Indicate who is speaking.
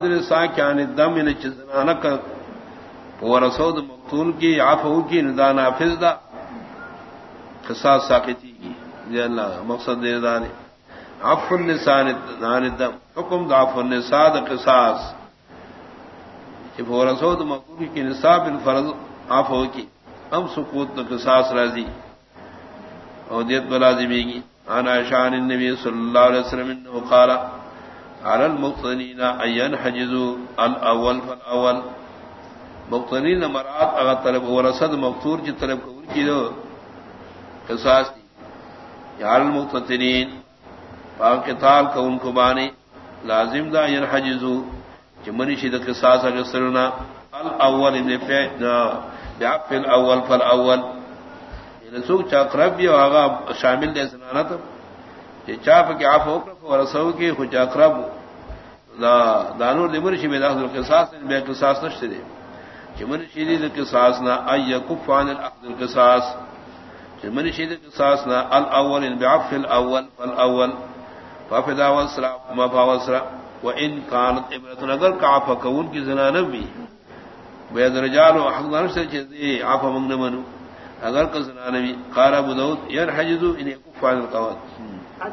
Speaker 1: دم چزنانک ورسود مقتول کی عفو کی ندان حافظ دا۔ قصاص ساقتی کی۔ جی اللہ مقصد دے دانے عفو النسان نان الدم حکم دا عفو النساء دا قصاص۔ کہ ورسود مقتول کی نصاب الفرض عفو کی۔ ہم سقوط دا قصاص رازی اور دیت بلازمی کی۔ آنا شان النبی صلی اللہ علیہ وسلم انہو قالا۔ على المقتنين ان ينحجزوا الاول فالاول مقتنين مرات اگر طلب ورثت مقتور کی طلب قبول کی دو. قصاص دی على المقتنين فقتال کو ان کو بانی لازم دا ينحجزوا. کہ منی شد قصاص اگر سرنا الاول ابن فعل بعف الاول فالاول یعنی یہ سوق چاقرب یہ آغا شامل دے سنانت جی چاپ کے آپ ہو اور سو کی خوش اقرب دانور دی مرشی میں داخل کے ساتھ بے قصاص نشتے دے چمن شدید کے ساس نہ اي كفان الاخذ القصاص. چمن شدید کے ساس نہ الاول بعف الاول، فالاول. ففدا وسرا ما فوسرا وان كانت ابرة اگر كعف كون کی زنانہ بھی بيد رجال وحق نفس سے عف من منو اگر کہ زنانہ بھی قال ابو داؤد ينحجز ان كفان القوات